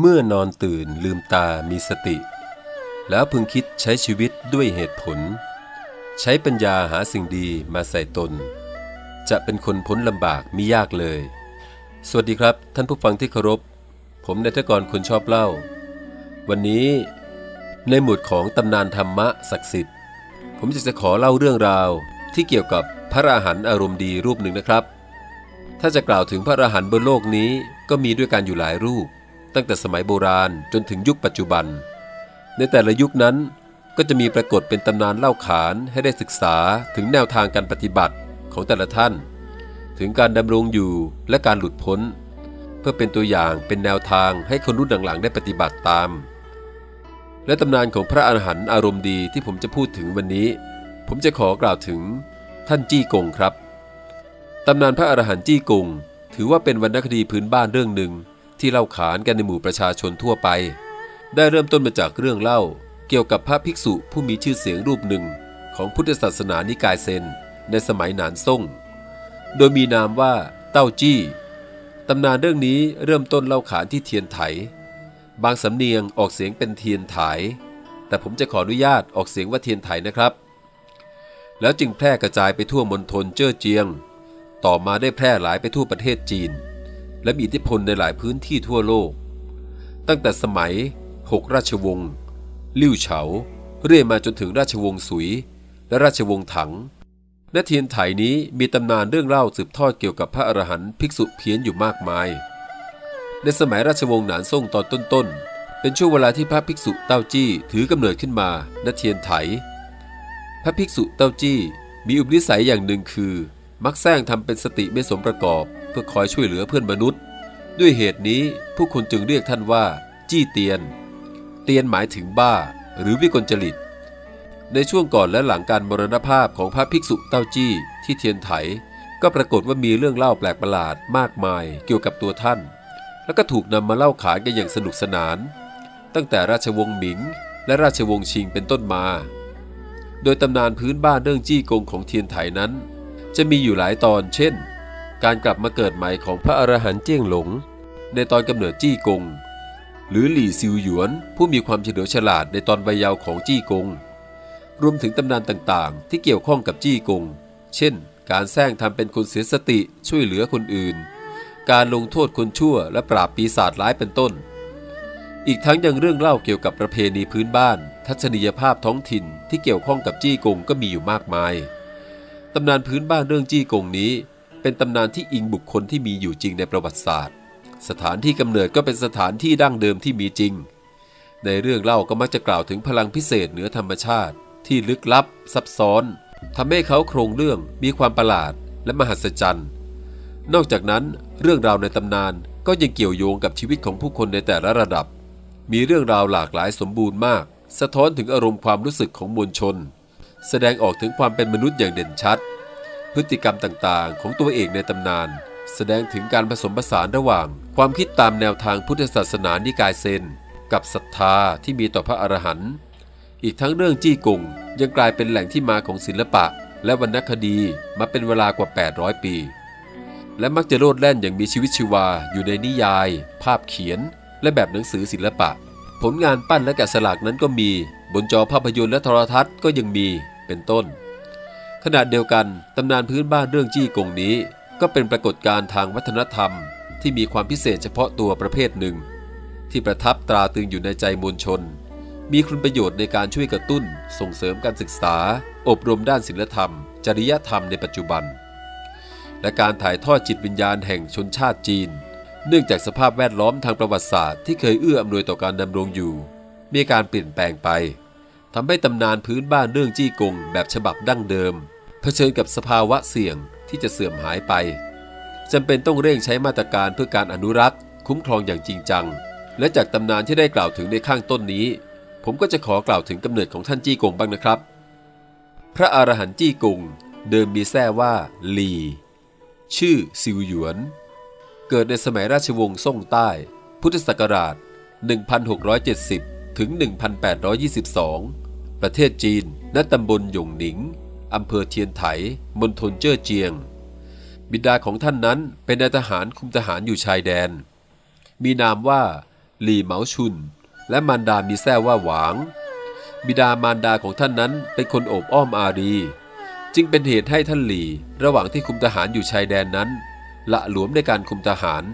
เมื่อนอนตื่นลืมตามีสติ แล้วพึงคิดใช้ชีวิตด้วยเหตุผล ใช้ปัญญาหาสิ่งดีมาใส่ตน จะเป็นคนพ้นลำบากมิยากเลย สวัสดีครับท่านผู้ฟังที่เคารพ ผมนายทกรคนชอบเล่า วันนี้ในหมวดของตำนานธรรมะศักดิ์สิทธิ์ ผมจะจะขอเล่าเรื่องราวที่เกี่ยวกับพระอรหันต์อารมณ์ดีรูปหนึ่งนะครับ ถ้าจะกล่าวถึงพระอรหันต์บนโลกนี้ก็มีด้วยกันอยู่หลายรูป ตั้งแต่สมัยโบราณจนถึงยุคปัจจุบัน ในแต่ละยุคนั้นก็จะมีปรากฏเป็นตำนานเล่าขานให้ได้ศึกษาถึงแนวทางการปฏิบัติของแต่ละท่าน ถึงการดำรงอยู่และการหลุดพ้น เพื่อเป็นตัวอย่างเป็นแนวทางให้คนรุ่นหลังๆได้ปฏิบัติตาม และตำนานของพระอรหันต์อารมณ์ดีที่ผมจะพูดถึงวันนี้ ผมจะขอกล่าวถึงท่านจี้กงครับตำนานพระอรหันต์จี้กงถือว่าเป็นวรรณคดีพื้นบ้านเรื่องหนึ่ง ที่เล่าขานกันในหมู่ประชาชนทั่วไป ได้เริ่มต้นมาจากเรื่องเล่า เกี่ยวกับพระภิกษุผู้มีชื่อเสียงรูปหนึ่ง ของพุทธศาสนานิกายเซน ในสมัยหนานซ่ง โดยมีนามว่าเต้าจี้ตำนานเรื่องนี้เริ่มต้นเล่าขานที่เทียนไถ บางสำเนียงออกเสียงเป็นเทียนไถ แต่ผมจะขออนุญาตออกเสียงว่าเทียนไถนะครับ แล้วจึงแพร่กระจายไปทั่วมณฑลเจ้อเจียง ต่อมาได้แพร่หลายไปทั่วประเทศจีน และมีอิทธิพลในหลายพื้นที่ทั่วโลก ตั้งแต่สมัยหกราชวงศ์ลิ่วเฉา เรื่อยมาจนถึงราชวงศ์สุย และราชวงศ์ถังและเทียนไถนี้มีตำนานเรื่องเล่าสืบทอดเกี่ยวกับพระอรหันต์ภิกษุเพี้ยนอยู่มากมาย ในสมัยราชวงศ์หนานซ่งตอนต้นๆ เป็นช่วงเวลาที่พระภิกษุเต้าจี้ถือกำเนิดขึ้นมาณเทียนไถ พระภิกษุเต้าจี้มีอุปนิสัยอย่างหนึ่งคือ มักแซงทำเป็นสติไม่สมประกอบ พื่อคอยช่วยเหลือเพื่อนมนุษย์ ด้วยเหตุนี้ผู้คนจึงเรียกท่านว่า จี้เตียน เตียนหมายถึงบ้า หรือวิกลจริต ในช่วงก่อนและหลังการมรณภาพของพระภิกษุเต้าจี้ที่เทียนไถ ก็ปรากฏว่ามีเรื่องเล่าแปลกประหลาดมากมายเกี่ยวกับตัวท่าน แล้วก็ถูกนำมาเล่าขานกันอย่างสนุกสนาน ตั้งแต่ราชวงศ์หมิง และราชวงศ์ชิงเป็นต้นมา โดยตำนานพื้นบ้านเรื่องจี้กงของเทียนไถนั้น จะมีอยู่หลายตอนเช่น การกลับมาเกิดใหม่ของพระอรหันต์เจี้ยงหลง ในตอนกำเนิดจี้กง หรือหลี่ซิวหยวน ผู้มีความเฉลียวฉลาดในตอนวัยเยาว์ของจี้กง รวมถึงตำนานต่างๆ ที่เกี่ยวข้องกับจี้กง เช่น การแซงทำเป็นคนเสียสติช่วยเหลือคนอื่น การลงโทษคนชั่วและปราบปีศาจร้ายเป็นต้น อีกทั้งยังเรื่องเล่าเกี่ยวกับประเพณีพื้นบ้าน ทัศนียภาพท้องถิ่นที่เกี่ยวข้องกับจี้กงก็มีอยู่มากมายตำนานพื้นบ้านเรื่องจี้กงนี้ เป็นตำนานที่อิงบุคคลที่มีอยู่จริงในประวัติศาสตร์ สถานที่กำเนิดก็เป็นสถานที่ดั้งเดิมที่มีจริง ในเรื่องเล่าก็มักจะกล่าวถึงพลังพิเศษเหนือธรรมชาติ ที่ลึกลับ ซับซ้อนทำให้เขาโครงเรื่องมีความประหลาดและมหัศจรรย์ นอกจากนั้นเรื่องราวในตำนานก็ยังเกี่ยวโยงกับชีวิตของผู้คนในแต่ละระดับ มีเรื่องราวหลากหลายสมบูรณ์มาก สะท้อนถึงอารมณ์ความรู้สึกของมวลชน แสดงออกถึงความเป็นมนุษย์อย่างเด่นชัด พฤติกรรมต่างๆ ของตัวเอกในตำนาน แสดงถึงการผสมผสานระหว่าง ความคิดตามแนวทางพุทธศาสนานิกายเซน กับศรัทธาที่มีต่อพระอรหันต์อีกทั้งเรื่องจี้กงยังกลายเป็นแหล่งที่มาของศิลปะ และวรรณคดีมาเป็นเวลากว่า 800 ปี และมักจะโลดแล่นอย่างมีชีวิตชีวาอยู่ในนิยาย ภาพเขียน และแบบหนังสือศิลปะ ผลงานปั้นและแกะสลักนั้นก็มี บนจอภาพยนตร์และโทรทัศน์ก็ยังมีเป็นต้น ขณะเดียวกันตำนานพื้นบ้านเรื่องจี้กงนี้ ก็เป็นปรากฏการณ์ทางวัฒนธรรม ที่มีความพิเศษเฉพาะตัวประเภทหนึ่ง ที่ประทับตราตึงอยู่ในใจมวลชน มีคุณประโยชน์ในการช่วยกระตุ้น ส่งเสริมการศึกษา อบรมด้านศิลธรรม จริยธรรมในปัจจุบัน และการถ่ายทอดจิตวิญญาณแห่งชนชาติจีน เนื่องจากสภาพแวดล้อมทางประวัติศาสตร์ที่เคยเอื้ออำนวยต่อการดำรงอยู่ มีการเปลี่ยนแปลงไปทำให้ตำนานพื้นบ้านเรื่องจี้กงแบบฉบับดั้งเดิม เผชิญกับสภาวะเสี่ยงที่จะเสื่อมหายไปจำเป็นต้องเร่งใช้มาตรการเพื่อการอนุรักษ์ คุ้มครองอย่างจริงจัง และจากตำนานที่ได้กล่าวถึงในข้างต้นนี้ ผมก็จะขอกล่าวถึงกำเนิดของท่านจี้กงบ้างนะครับ พระอรหันต์จี้กงเดิมมีแท้ว่าลี ชื่อซิวหยวน เกิดในสมัยราชวงศ์ซ่งใต้ พุทธศักราช 1670 ถึง 1822 ประเทศจีน ณตำบลหยงหนิง อำเภอเทียนไถ มณฑลเจ้อเจียง บิดาของท่านนั้นเป็นนายทหารคุมทหารอยู่ชายแดน มีนามว่า หลี่เหมาชุน และมารดามีแท้ว่าหวาง บิดามารดาของท่านนั้นเป็นคนโอบอ้อมอารี จึงเป็นเหตุให้ท่านหลี่ระหว่างที่คุมทหารอยู่ชายแดนนั้น ละหลวมในการคุมทหาร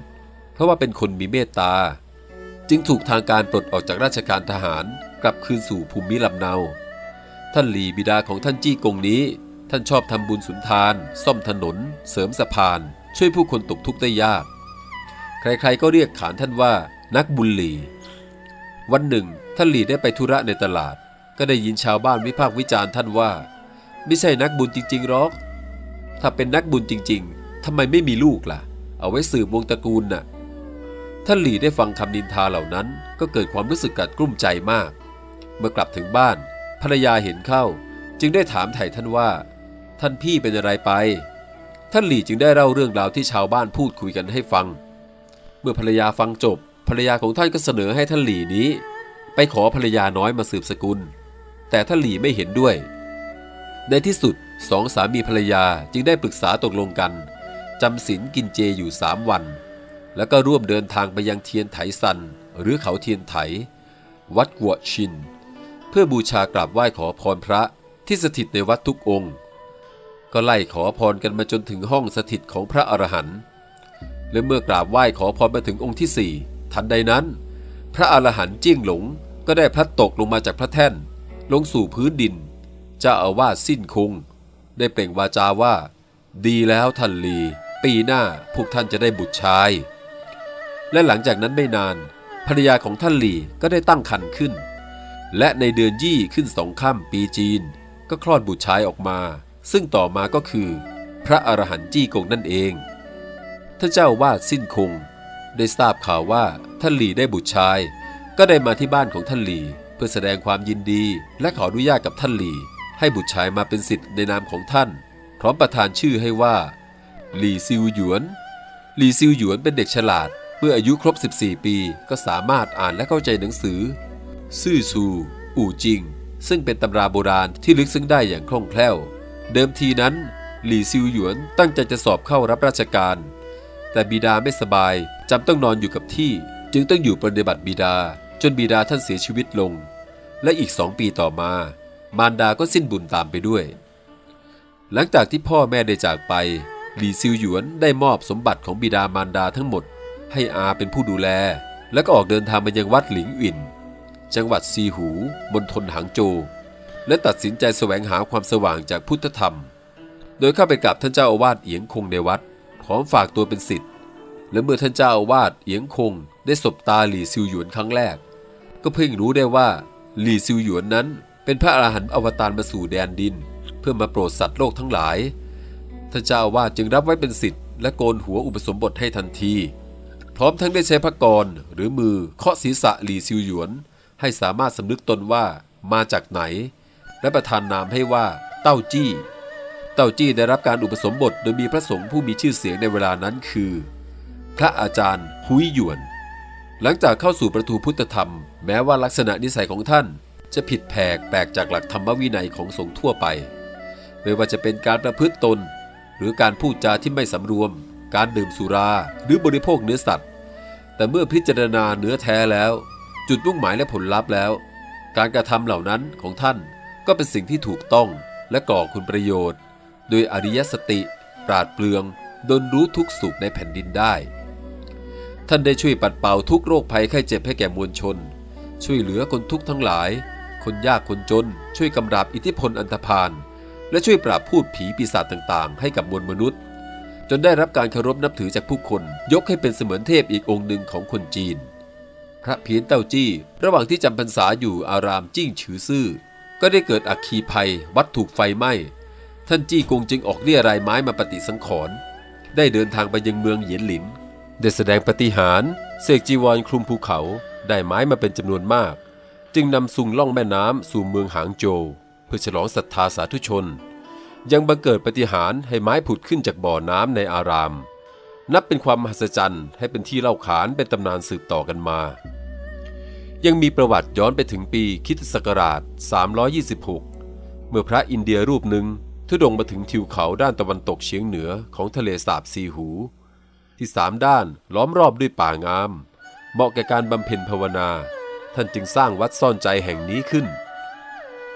เพราะว่าเป็นคนมีเมตตา จึงถูกทางการปลดออกจากราชการทหารกลับคืนสู่ภูมิลำเนา ท่านหลีบิดาของท่านจี้กงนี้ ท่านชอบทำบุญสุนทาน ซ่อมถนน เสริมสะพาน ช่วยผู้คนตกทุกข์ได้ยาก ใครๆก็เรียกขานท่านว่า นักบุญหลี วันหนึ่ง ท่านหลีได้ไปธุระในตลาด ก็ได้ยินชาวบ้านวิพากษ์วิจารณ์ท่านว่า ไม่ใช่นักบุญจริงๆหรอก ถ้าเป็นนักบุญจริง ๆทำไมไม่มีลูกล่ะ เอาไว้สืบวงตระกูลน่ะท่านหลีได้ฟังคำนินทาเหล่านั้น ก็เกิดความรู้สึกกัดกลุ้มใจมาก เมื่อกลับถึงบ้าน ภรรยาเห็นเข้า จึงได้ถามไถ่ท่านว่า ท่านพี่เป็นอะไรไป ท่านหลีจึงได้เล่าเรื่องราวที่ชาวบ้านพูดคุยกันให้ฟัง เมื่อภรรยาฟังจบ ภรรยาของท่านก็เสนอให้ท่านหลีนี้ ไปขอภรรยาน้อยมาสืบสกุล แต่ท่านหลีไม่เห็นด้วย ในที่สุดสองสามีภรรยาจึงได้ปรึกษาตกลงกันจำศีลกินเจอยู่สามวัน แล้วก็ร่วมเดินทางไปยังเทียนไถซัน หรือเขาเทียนไถ วัดกัวชิน เพื่อบูชากราบไหว้ขอพรพระที่สถิตในวัดทุกองค์ ก็ไล่ขอพรกันมาจนถึงห้องสถิตของพระอรหันต์และเมื่อกราบไหว้ขอพรมาถึงองค์ที่สี่ทันใดนั้น พระอรหันต์จิ้งหลงก็ได้พลัดตกลงมาจากพระแท่น ลงสู่พื้นดินเจ้าอาวาสสิ้นคง ได้เปล่งวาจาว่า ดีแล้วท่านลี ปีหน้าพวกท่านจะได้บุตรชาย และหลังจากนั้นไม่นานภรรยาของท่านหลีก็ได้ตั้งครรภ์ขึ้น และในเดือนยี่ขึ้นสองค่ำปีจีน ก็คลอดบุตรชายออกมา ซึ่งต่อมาก็คือ พระอรหันต์จี้กงนั่นเองท่านเจ้าวาดสิ้นคง ได้ทราบข่าวว่าท่านหลีได้บุตรชาย ก็ได้มาที่บ้านของท่านหลีเพื่อแสดงความยินดี และขออนุญาตกับท่านหลีให้บุตรชายมาเป็นสิทธิ์ในนามของท่าน พร้อมประทานชื่อให้ว่า หลี่ซิวหยวน หลี่ซิวหยวนเป็นเด็กฉลาด เมื่ออายุครบ 14 ปี ก็สามารถอ่านและเข้าใจหนังสือ ซื่อซู อู่จิง ซึ่งเป็นตำราโบราณที่ลึกซึ้งได้อย่างคล่องแคล่ว เดิมทีนั้น หลี่ซิวหยวนตั้งใจจะสอบเข้ารับราชการ แต่บิดาไม่สบายจำต้องนอนอยู่กับที่ จึงต้องอยู่ปฏิบัติบิดา จนบิดาท่านเสียชีวิตลง และอีกสองปีต่อมา มารดาก็สิ้นบุญตามไปด้วย หลังจากที่พ่อแม่ได้จากไป หลี่ซิวหยวนได้มอบสมบัติของบิดามารดาทั้งหมด ให้อาเป็นผู้ดูแล แล้วก็ออกเดินทางไปยังวัดหลิงอิน จังหวัดซีหูมณฑลหางโจวและตัดสินใจแสวงหาความสว่างจากพุทธธรรม โดยเข้าไปกับท่านเจ้าอาวาสเอียงคงในวัดพร้อมฝากตัวเป็นศิษย์และเมื่อท่านเจ้าอาวาสเอียงคง ได้สบตาหลี่ซิวหยวนครั้งแรก ก็เพิ่งรู้ได้ว่าหลี่ซิวหยวนนั้น เป็นพระอรหันต์อวตารมาสู่แดนดิน เพื่อมาโปรดสัตว์โลกทั้งหลาย ท่านเจ้าอาวาสจึงรับไว้เป็นศิษย์และโกนหัวอุปสมบทให้ทันที พร้อมทั้งได้ใช้พระกรหรือมือเคาะศีรษะหลี่ซิวหยวน ให้สามารถสำนึกตนว่ามาจากไหน และประทานนามให้ว่า เต้าจี้ เต้าจี้ได้รับการอุปสมบทโดยมีพระสงฆ์ผู้มีชื่อเสียงในเวลานั้นคือ พระอาจารย์ฮุยหยวน หลังจากเข้าสู่ประตูพุทธธรรม แม้ว่าลักษณะนิสัยของท่าน จะผิดแผกแปลกจากหลักธรรมวินัยของสงฆ์ทั่วไป ไม่ว่าจะเป็นการประพฤติตน หรือการพูดจาที่ไม่สำรวม การดื่มสุราหรือบริโภคเนื้อสัตว์ แต่เมื่อพิจารณาเนื้อแท้แล้ว จุดมุ่งหมายและผลลัพธ์แล้ว การกระทำเหล่านั้นของท่านก็เป็นสิ่งที่ถูกต้องและก่อคุณประโยชน์ โดยอริยสติ ปราดเปลืองดนรู้ทุกสุขในแผ่นดินได้ ท่านได้ช่วยปัดเป่าทุกโรคภัยไข้เจ็บให้แก่มวลชน ช่วยเหลือคนทุกข์ทั้งหลาย คนยากคนจน ช่วยกำราบอิทธิพลอันธพาลและช่วยปราบพูดผีปีศาจต่างๆ ให้กับมวลมนุษย์ จนได้รับการเคารพนับถือจากผู้คน ยกให้เป็นเสมือนเทพอีกองค์หนึ่งของคนจีน พระเพียนเต้าจี้ ระหว่างที่จำพรรษาอยู่อารามจิ้งฉือซื่อ ก็ได้เกิดอัคคีภัย วัดถูกไฟไหม้ ท่านจี้กงจึงออกเรียรายไม้มาปฏิสังขรณ์ได้เดินทางไปยังเมืองเหยียนหลิน ได้แสดงปฏิหารเสกจีวรคลุมภูเขา ได้ไม้มาเป็นจำนวนมาก จึงนำซุงล่องแม่น้ำสู่เมืองหางโจวเพื่อฉลองศรัทธาสาธุชน ยังบังเกิดปฏิหารให้ไม้ผุดขึ้นจากบ่อน้ำในอาราม นับเป็นความมหัศจรรย์ให้เป็นที่เล่าขานเป็นตำนานสืบต่อกันมา ยังมีประวัติย้อนไปถึงปีคริสตศักราช 326 เมื่อพระอินเดียรูปหนึ่งทุดงมาถึงทิวเขาด้านตะวันตกเฉียงเหนือของทะเลสาบซีหู ที่สามด้านล้อมรอบด้วยป่างาม เหมาะแก่การบำเพ็ญภาวนา ท่านจึงสร้างวัดซ่อนใจแห่งนี้ขึ้น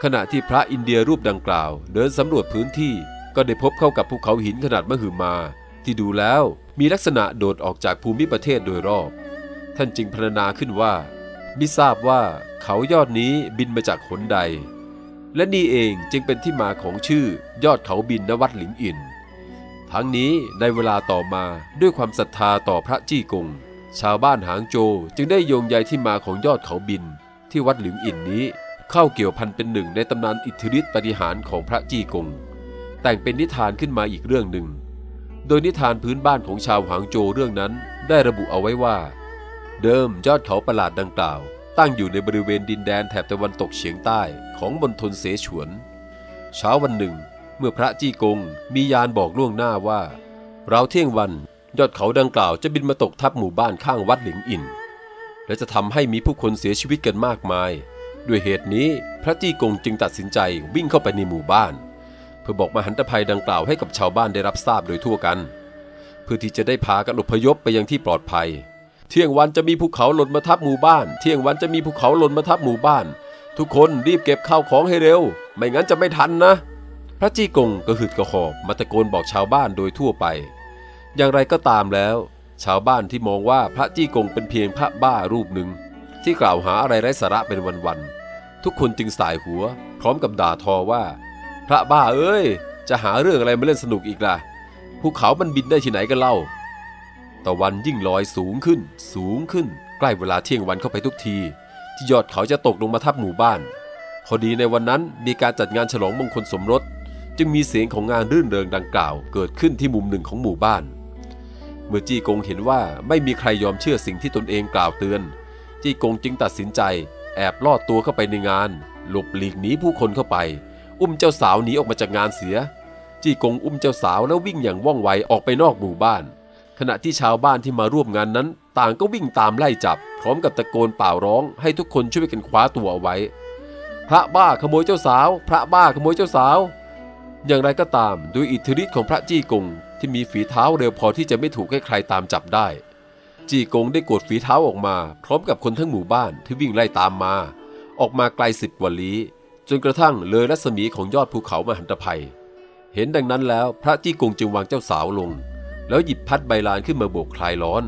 ขณะที่พระอินเดียรูปดังกล่าว เดินสำรวจพื้นที่ก็ได้พบเข้ากับภูเขาหินขนาดมหึมา ที่ดูแล้วมีลักษณะโดดออกจากภูมิประเทศโดยรอบ ท่านจึงพรรณนาขึ้นว่า ไมิทราบว่าเขายอดนี้บินมาจากหนใด และนี่เองจึงเป็นที่มาของชื่อยอดเขาบินนวัดหลิงอิน ทั้งนี้ในเวลาต่อมาด้วยความศรัทธาต่อพระจี้กง ชาวบ้านหางโจจึงได้โยงใยที่มาของยอดเขาบิน ที่วัดหลิงอินนี้เข้าเกี่ยวพันเป็นหนึ่งในตำนานอิทธิฤทธิปฏิหารของพระจี้กง แต่งเป็นนิทานขึ้นมาอีกเรื่องหนึ่ง โดยนิทานพื้นบ้านของชาวหางโจเรื่องนั้นได้ระบุเอาไว้ว่า เดิมยอดเขาประหลาดดังกล่าว ตั้งอยู่ในบริเวณดินแดนแถบตะวันตกเฉียงใต้ของมณฑลเสฉวน เช้าวันหนึ่ง เมื่อพระจี้กงมียานบอกล่วงหน้าว่า เราเที่ยงวันยอดเขาดังกล่าวจะบินมาตกทับหมู่บ้านข้างวัดหลิงอิน และจะทำให้มีผู้คนเสียชีวิตกันมากมาย ด้วยเหตุนี้พระจี้กงจึงตัดสินใจวิ่งเข้าไปในหมู่บ้าน เพื่อบอกมหันตภัยดังกล่าวให้กับชาวบ้านได้รับทราบโดยทั่วกัน เพื่อที่จะได้พากันอพยพไปยังที่ปลอดภัย เที่ยงวันจะมีภูเขาหล่นมาทับหมู่บ้าน เที่ยงวันจะมีภูเขาหล่นมาทับหมู่บ้าน ทุกคนรีบเก็บข้าวของให้เร็ว ไม่งั้นจะไม่ทันนะ พระจีกงก็หืดกระหอบมาตะโกนบอกชาวบ้านโดยทั่วไป อย่างไรก็ตามแล้ว ชาวบ้านที่มองว่าพระจี้กงเป็นเพียงพระบ้ารูปหนึ่งที่กล่าวหาอะไรไร้สาระเป็นวันๆทุกคนจึงสายหัว พร้อมกับด่าทอว่า พระบ้าเอ้ย จะหาเรื่องอะไรมาเล่นสนุกอีกล่ะภูเขามันบินได้ที่ไหนกันเล่าตะวันยิ่งลอยสูงขึ้น สูงขึ้น ใกล้เวลาเที่ยงวันเข้าไปทุกที ที่ยอดเขาจะตกลงมาทับหมู่บ้าน พอดีในวันนั้นมีการจัดงานฉลองมงคลสมรส จึงมีเสียงของงานรื่นเริงดังกล่าว เกิดขึ้นที่มุมหนึ่งของหมู่บ้าน เมื่อจี้กงเห็นว่าไม่มีใครยอมเชื่อสิ่งที่ตนเองกล่าวเตือน จี้กงจึงตัดสินใจ แอบลอดตัวเข้าไปในงาน หลบหลีกหนีผู้คนเข้าไป อุ้มเจ้าสาวหนีออกมาจากงานเสีย จี้กงอุ้มเจ้าสาวแล้ววิ่งอย่างว่องไวออกไปนอกหมู่บ้าน ขณะที่ชาวบ้านที่มาร่วมงานนั้น ต่างก็วิ่งตามไล่จับ พร้อมกับตะโกนเป่าร้อง ให้ทุกคนช่วยกันคว้าตัวเอาไว้ พระบ้าขโมยเจ้าสาว พระบ้าขโมยเจ้าสาว อย่างไรก็ตามด้วยอิทธิฤทธิ์ของพระจี้กงที่มีฝีเท้าเร็วพอที่จะไม่ถูกให้ใครตามจับได้ จี้กงได้กดฝีเท้าออกมา พร้อมกับคนทั้งหมู่บ้านที่วิ่งไล่ตามมา ออกมาไกลสิบกว่าลี้ จนกระทั่งเลยรัศมีของยอดภูเขามหันตภัย เห็นดังนั้นแล้วพระจี้กงจึงวางเจ้าสาวลง แล้วหยิบพัดใบลานขึ้นมาโบกคลายร้อน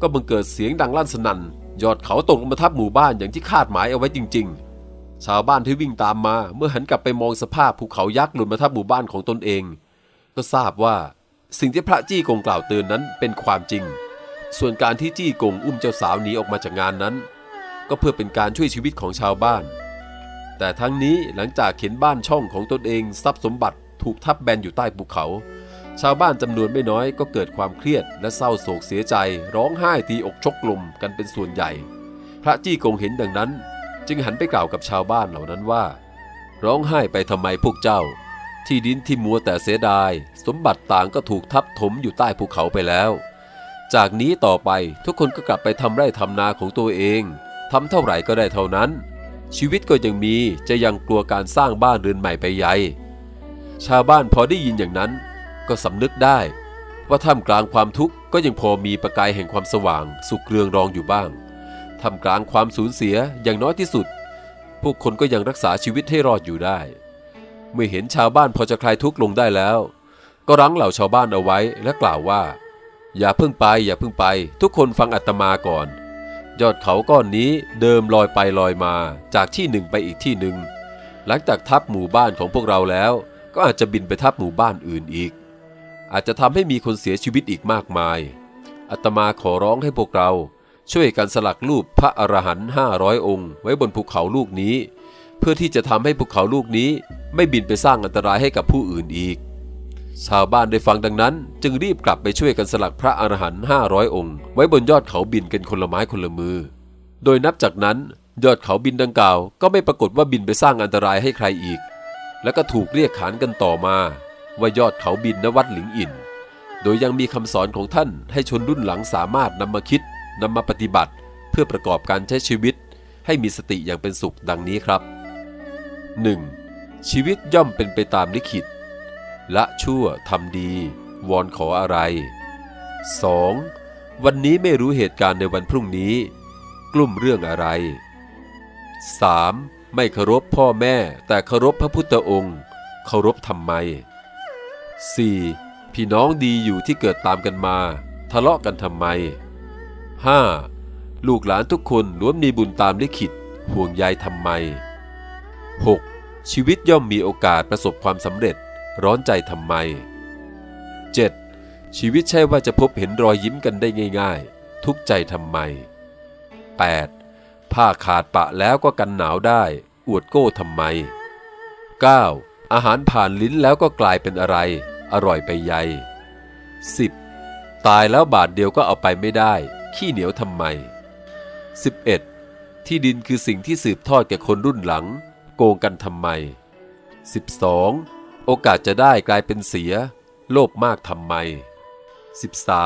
ก็บังเกิดเสียงดังลั่นสนั่นยอดเขาตกลงมาทับหมู่บ้านอย่างที่คาดหมายเอาไว้จริง ๆ ชาวบ้านที่วิ่งตามมาเมื่อหันกลับไปมองสภาพภูเขายักษ์หล่นมาทับหมู่บ้านของตนเอง ก็ทราบว่าสิ่งที่พระจี้กงกล่าวเตือนนั้นเป็นความจริง ส่วนการที่จี้กงอุ้มเจ้าสาวหนีออกมาจากงานนั้น ก็เพื่อเป็นการช่วยชีวิตของชาวบ้าน แต่ทั้งนี้หลังจากเห็นบ้านช่องของตนเองทรัพย์สมบัติถูกทับแบนอยู่ใต้ภูเขา ชาวบ้านจำนวนไม่น้อยก็เกิดความเครียดและเศร้าโศกเสียใจ ร้องไห้ตีอกชกลมกันเป็นส่วนใหญ่ พระจี้กงเห็นดังนั้น จึงหันไปกล่าวกับชาวบ้านเหล่านั้นว่า ร้องไห้ไปทำไมพวกเจ้า ที่ดินที่มัวแต่เสียดาย สมบัติต่างก็ถูกทับถมอยู่ใต้ภูเขาไปแล้ว จากนี้ต่อไปทุกคนก็กลับไปทำไร่ทำนาของตัวเองทำเท่าไหร่ก็ได้เท่านั้น ชีวิตก็ยังมีจะยังกลัวการสร้างบ้านเรือนใหม่ไปใหญ่ ชาวบ้านพอได้ยินอย่างนั้น ก็สำนึกได้ ว่าท่ามกลางความทุกข์ก็ยังพอมีประกายแห่งความสว่าง สุขเรืองรองอยู่บ้างท่ามกลางความสูญเสียอย่างน้อยที่สุด พวกคนก็ยังรักษาชีวิตให้รอดอยู่ได้ เมื่อเห็นชาวบ้านพอจะคลายทุกข์ลงได้แล้ว ก็รั้งเหล่าชาวบ้านเอาไว้และกล่าวว่า อย่าเพิ่งไปอย่าเพิ่งไป ทุกคนฟังอาตมาก่อน ยอดเขาก้อนนี้เดิมลอยไปลอยมาจากที่หนึ่งไปอีกที่หนึ่ง หลังจากทับหมู่บ้านของพวกเราแล้ว ก็อาจจะบินไปทับหมู่บ้านอื่นอีก อาจจะทำให้มีคนเสียชีวิตอีกมากมายอาตมาขอร้องให้พวกเรา ช่วยกันสลักรูปพระอรหันต์ห้าร้อยองค์ ไว้บนภูเขาลูกนี้ เพื่อที่จะทำให้ภูเขาลูกนี้ไม่บินไปสร้างอันตรายให้กับผู้อื่นอีก ชาวบ้านได้ฟังดังนั้น จึงรีบกลับไปช่วยกันสลักพระอรหันต์ห้าร้อยองค์ ไว้บนยอดเขาบินกันคนละไม้คนละมือ โดยนับจากนั้นยอดเขาบินดังกล่าว ก็ไม่ปรากฏว่าบินไปสร้างอันตรายให้ใครอีก แล้วก็ถูกเรียกขานกันต่อมา ว่ายอดเขาบินนวัดหลิงอิน โดยยังมีคำสอนของท่านให้ชนรุ่นหลังสามารถนำมาคิดนำมาปฏิบัติ เพื่อประกอบการใช้ชีวิต ให้มีสติอย่างเป็นสุขดังนี้ครับ 1. ชีวิตย่อมเป็นไปตามลิขิต ละชั่วทำดี วอนขออะไร 2. วันนี้ไม่รู้เหตุการณ์ในวันพรุ่งนี้ กลุ่มเรื่องอะไร 3. ไม่เคารพพ่อแม่แต่เคารพพระพุทธองค์ เคารพทำไม 4. พี่น้องดีอยู่ที่เกิดตามกันมา ทะเลาะกันทำไม 5. ลูกหลานทุกคนล้วนมีบุญตามลิขิตห่วงใยทำไม 6. ชีวิตย่อมมีโอกาสประสบความสำเร็จ ร้อนใจทำไม 7. ชีวิตใช่ว่าจะพบเห็นรอยยิ้มกันได้ง่ายๆ ทุกใจทำไม 8. ผ้าขาดปะแล้วก็กันหนาวได้ อวดโก้ทำไม 9. อาหารผ่านลิ้นแล้วก็กลายเป็นอะไร อร่อยไปใย 10. ตายแล้วบาทเดียวก็เอาไปไม่ได้ ขี้เหนียวทำไม 11. ที่ดินคือสิ่งที่สืบทอดแก่คนรุ่นหลัง โกงกันทำไม 12. โอกาสจะได้กลายเป็นเสีย โลภมากทำไม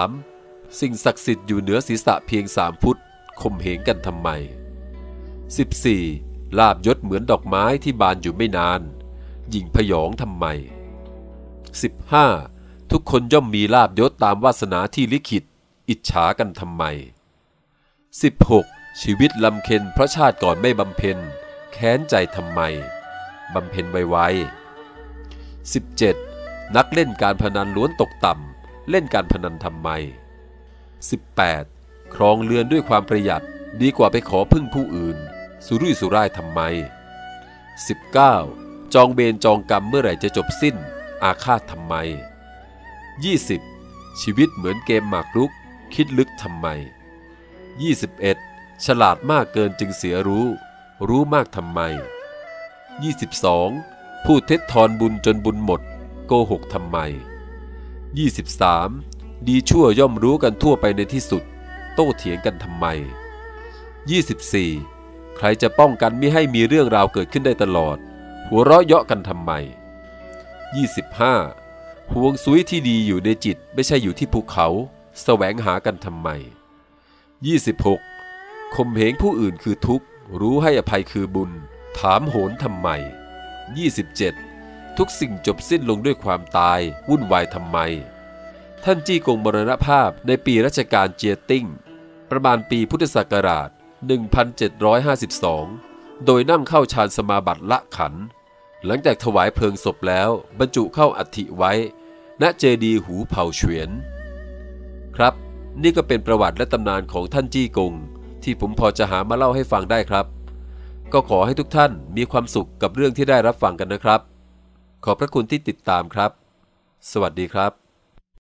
13. สิ่งศักดิ์สิทธิ์อยู่เหนือศีรษะเพียงสามฟุตข่มเหงกันทำไม 14. ลาบยศเหมือนดอกไม้ที่บานอยู่ไม่นานยิงพยองทำไม 15. ทุกคนย่อมมีลาบยศตามวาสนาที่ลิขิต อิจฉากันทำไม 16. ชีวิตลำเค็นเพราะชาติก่อนไม่บำเพ็ญ แค้นใจทำไม บำเพ็ญไวๆ 17. นักเล่นการพนันล้วนตกต่ำ เล่นการพนันทำไม 18. ครองเรือนด้วยความประหยัดดีกว่าไปขอพึ่งผู้อื่น สุรุ่ยสุร่ายทำไม 19. จองเบนจองกรรมเมื่อไหร่จะจบสิ้น อาฆาตทำไม 20. ชีวิตเหมือนเกมหมากรุก คิดลึกทำไม 21. ฉลาดมากเกินจึงเสียรู้ รู้มากทำไม 22. พูดเท็จทอนบุญจนบุญหมด โกหกทำไม 23. ดีชั่วย่อมรู้กันทั่วไปในที่สุด โต้เถียงกันทำไม 24. ใครจะป้องกันไม่ให้มีเรื่องราวเกิดขึ้นได้ตลอด หัวเราะเยาะกันทำไม 25. ห่วงซุยที่ดีอยู่ในจิตไม่ใช่อยู่ที่ภูเขาแสวงหากันทำไม 26. ข่มเหงผู้อื่นคือทุกข์ รู้ให้อภัยคือบุญ ถามโหนทำไม 27. ทุกสิ่งจบสิ้นลงด้วยความตาย วุ่นวายทำไม ท่านจี้กงมรณภาพในปีรัชกาลเจียติ้ง ประมาณปีพุทธศักราช 1752 โดยนั่งเข้าฌานสมาบัติละขัน หลังจากถวายเพลิงศพแล้วบรรจุเข้าอัฐิไว้ ณเจดีหูเผาเฉวียน ครับนี่ก็เป็นประวัติและตำนานของท่านจี้กง ที่ผมพอจะหามาเล่าให้ฟังได้ครับ ก็ขอให้ทุกท่านมีความสุขกับเรื่องที่ได้รับฟังกันนะครับ ขอบพระคุณที่ติดตามครับ สวัสดีครับ